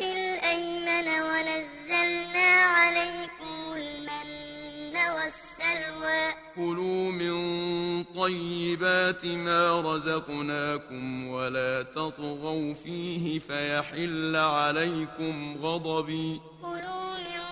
الأيمن ونزلنا عليكم المن والسلوى. كلوا من طيبات ما رزقناكم ولا تطغوا فيه فيحل عليكم غضبي. كلوا من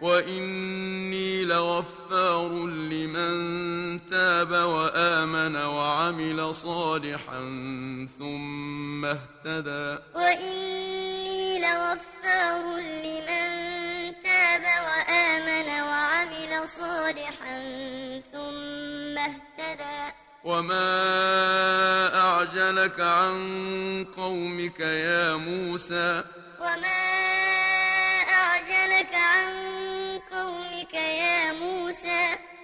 وإني لغفار لمن تاب وآمن وعمل صالحا ثم اهتدى وإني لغفار لمن تاب وآمن وعمل صالحا ثم اهتدى وما أعجلك عن قومك يا موسى وما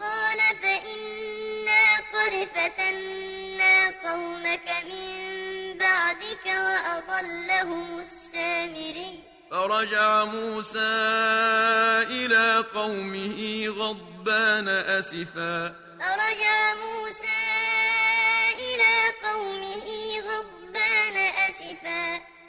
قال فإنا قد فتنا قومك من بعدك وأضلهم السامري فرجع موسى إلى قومه غضبان أسفا. فرجع موسى إلى قومه غضبان أسفا.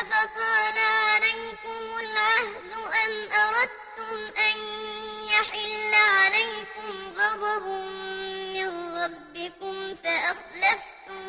أفطال عليكم العهد أم أردتم أن يحل عليكم غضب من ربكم فأخلفتم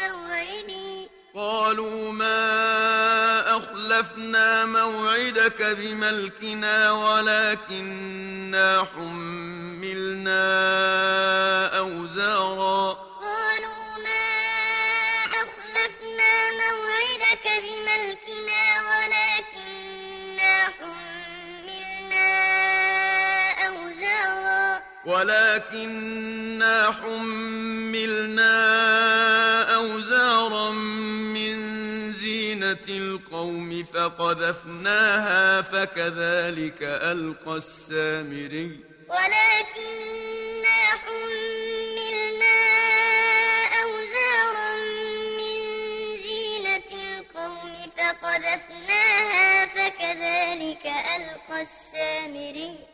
موعدي؟ قالوا ما أخلفنا موعدك بملكنا ولكننا حملنا أوزارا. ولكننا حملنا أوزارا من زينة القوم فقذفناها فكذلك ألقى السامري. ولكننا حملنا أوزارا من زينة القوم فقذفناها فكذلك ألقى السامري.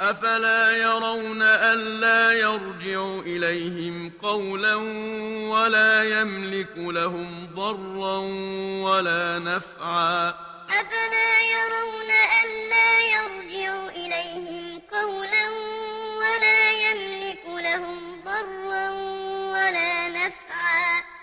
أفلا يرون ألا يرجع إليهم قولا ولا يملك لهم ضرا ولا نفعا. أفلا يرون ألا يرجع إليهم قولا ولا يملك لهم ضرا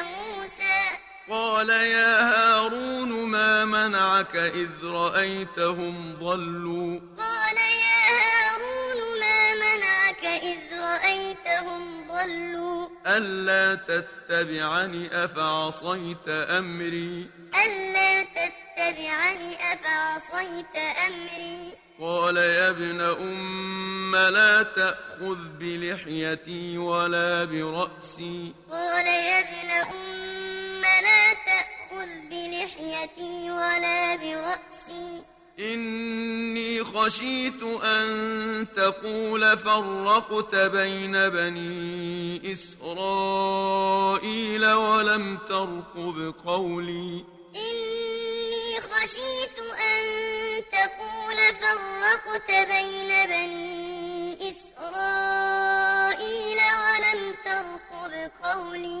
موسى قال يا هارون ما منعك إذ رأيتهم ضلوا؟ قال يا هارون ما منعك إذ رأيتهم ضلوا؟ ألا تتبعني أفعصيت أمري؟ ألا تتبعني أفعصيت أمري؟ قال يا ابن أم لا تأخذ بلحيتي ولا برأسي. قال يا ابن أم بلحيتي ولا برأسي. إني خشيت أن تقول فرقت بين بني إسرائيل ولم ترقب قولي. إني خشيت أن تقول فرقت بين بني إسرائيل ولم ترقب قولي.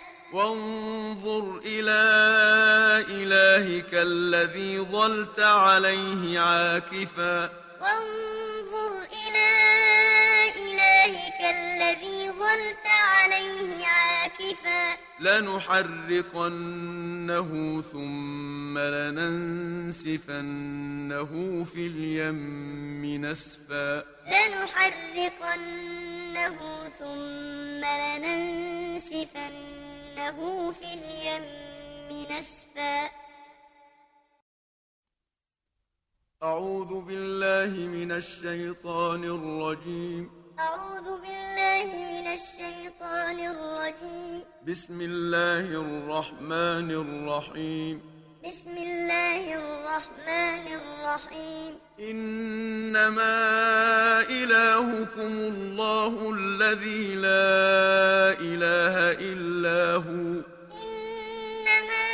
وانظر إلى إلهك الذي ظلت عليه عاكفا. وانظر إلى إلهك الذي ظلت عليه عاكفا. لنحرقنه ثم لننسفنه في اليم نسفا. لنحرقنه ثم لننسفنه في اليم نسفا. أعوذ بالله من الشيطان الرجيم. أعوذ بالله من الشيطان الرجيم. بسم الله الرحمن الرحيم. بسم الله الرحمن الرحيم. إنما إلهكم الله الذي لا إله إلا هو. إنما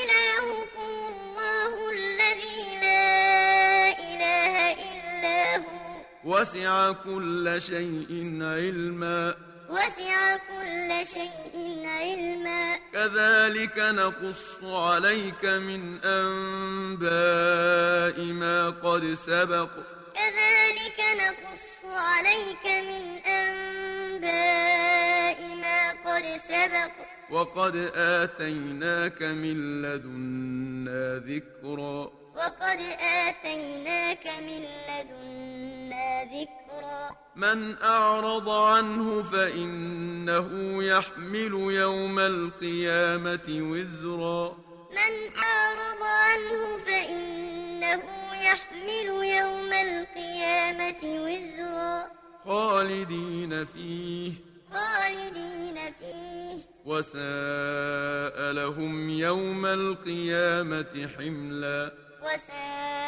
إلهكم الله الذي لا إله إلا هو. وسع كل شيء علما. وسع كل شيء علما. كذلك نقص عليك من أنباء ما قد سبق. كذلك نقص عليك من أنباء ما قد سبق. وقد آتيناك من لدنا ذكرا. وقد آتيناك من لدنا ذكرا. من أعرض عنه فإنه يحمل يوم القيامة وزرا. من أعرض عنه فإنه يحمل يوم القيامة وزرا. خالدين فيه. خالدين فيه. وساء لهم يوم القيامة حملا. وساء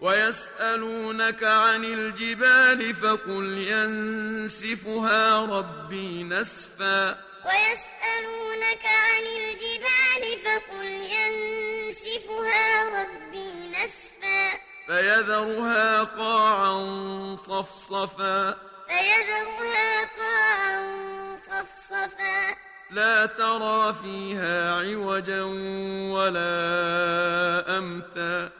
ويسألونك عن الجبال فقل ينسفها ربي نسفا. ويسألونك عن الجبال فقل ينسفها ربي نسفا. فيذرها قاعا صفصفا. فيذرها قاعا صفصفا. لا ترى فيها عوجا ولا أمتا.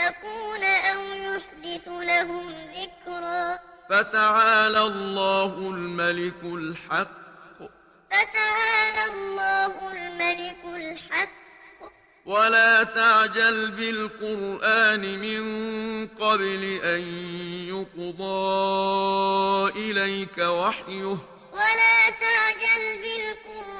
يتقون أو يحدث لهم ذكرا. فتعالى الله الملك الحق. فتعالى الله الملك الحق. ولا تعجل بالقرآن من قبل أن يقضى إليك وحيه. ولا تعجل بالقرآن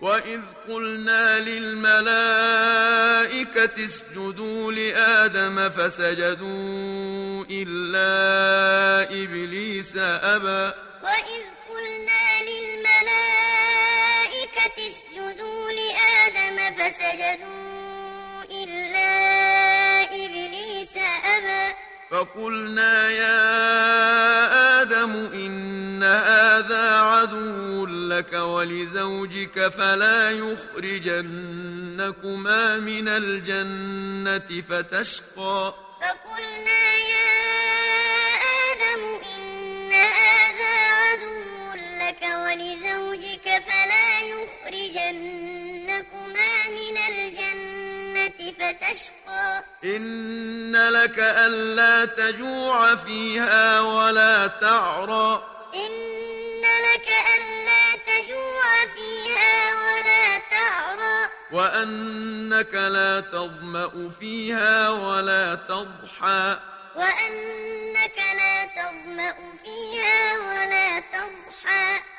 وإذ قلنا للملائكة اسجدوا لآدم فسجدوا إلا إبليس أبى وإذ قلنا للملائكة اسجدوا لآدم فسجدوا فقلنا يا آدم إن هذا عدو لك ولزوجك فلا يخرجنكما من الجنة فتشقى. فقلنا يا آدم إن هذا عدو لك ولزوجك فلا يخرجنكما فتشقى إن لك ألا تجوع فيها ولا تعرى. إن لك ألا تجوع فيها ولا تعرى. وأنك لا تظمأ فيها ولا تضحى. وأنك لا تظمأ فيها ولا تضحى.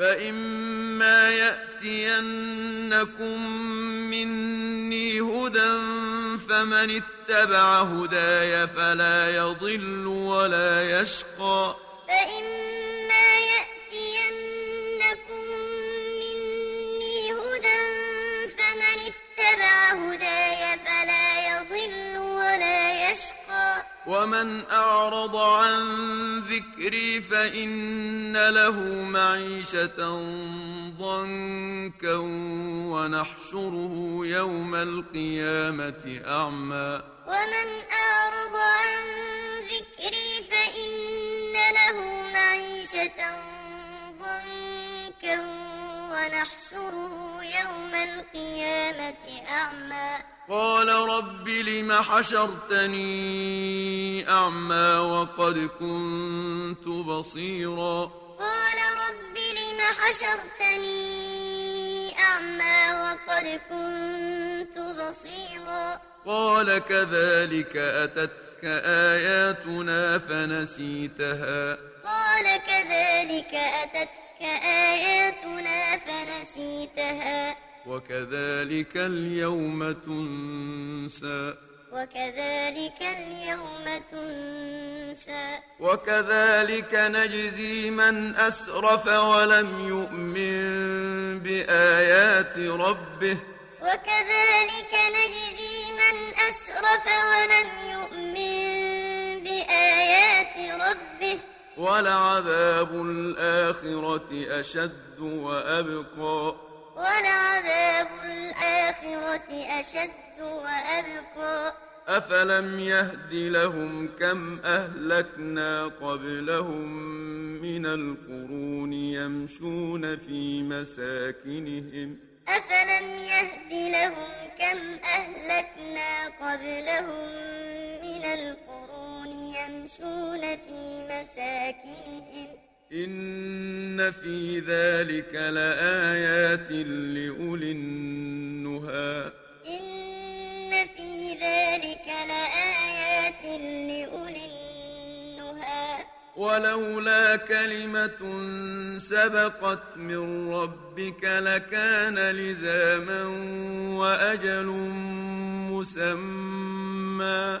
فإما يأتينكم مني هدى فمن اتبع هداي فلا يضل ولا يشقى. فإما يأتينكم مني هدى فمن اتبع هداي ومن أعرض عن ذكري فإن له معيشة ضنكا ونحشره يوم القيامة أعمى ومن أعرض عن ذكري فإن له معيشة ضنكا ونحشره يوم القيامة أعمى. قال رب لم حشرتني أعمى وقد كنت بصيرا. قال رب لم حشرتني أعمى وقد كنت بصيرا. قال كذلك أتتك آياتنا فنسيتها. قال كذلك أتتك آياتنا فنسيتها. وكذلك اليوم تنسى. وكذلك اليوم تنسى. وكذلك نجزي من أسرف ولم يؤمن بآيات ربه. وكذلك نجزي من أسرف ولم يؤمن بآيات ربه. ولعذاب الآخرة أشد وأبقى. ولعذاب الآخرة أشد وأبقى. أفلم يهد لهم كم أهلكنا قبلهم من القرون يمشون في مساكنهم؟ أفلم يهد لهم كم أهلكنا قبلهم من القرون يمشون في مساكنهم. إن في ذلك لآيات لأولي النهى. إن في ذلك لآيات لأولي النهى. ولولا كلمة سبقت من ربك لكان لزاما وأجل مسمى.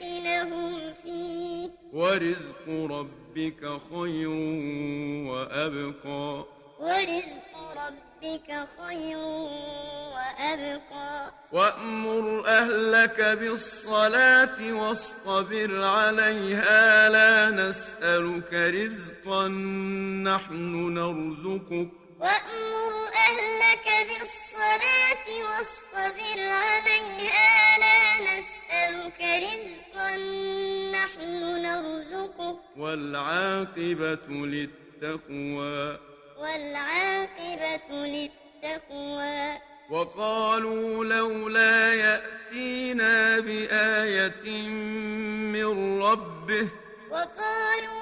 لنفتنهم فيه. ورزق ربك خير وأبقى. ورزق ربك خير وأبقى. وأمر أهلك بالصلاة واصطبر عليها. لا نسألك رزقا نحن نرزقك. وأمر أهلك بالصلاة واصطبر عليها لا نسألك رزقا نحن نرزقك. والعاقبة للتقوى. والعاقبة للتقوى. وقالوا لولا يأتينا بآية من ربه. وقالوا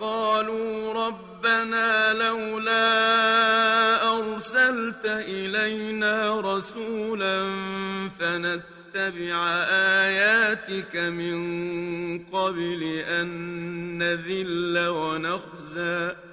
لقالوا ربنا لولا أرسلت إلينا رسولا فنتبع آياتك من قبل أن نذل ونخزى.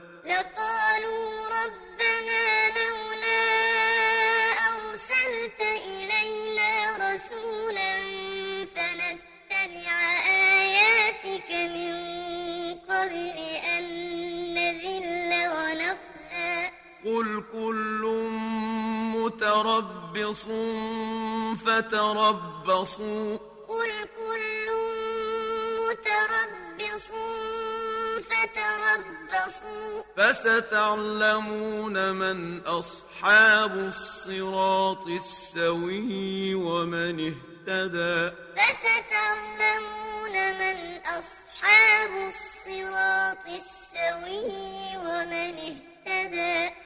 متربص فتربصوا قل كل متربص فتربصوا فستعلمون من أصحاب الصراط السوي ومن اهتدى فستعلمون من أصحاب الصراط السوي ومن اهتدى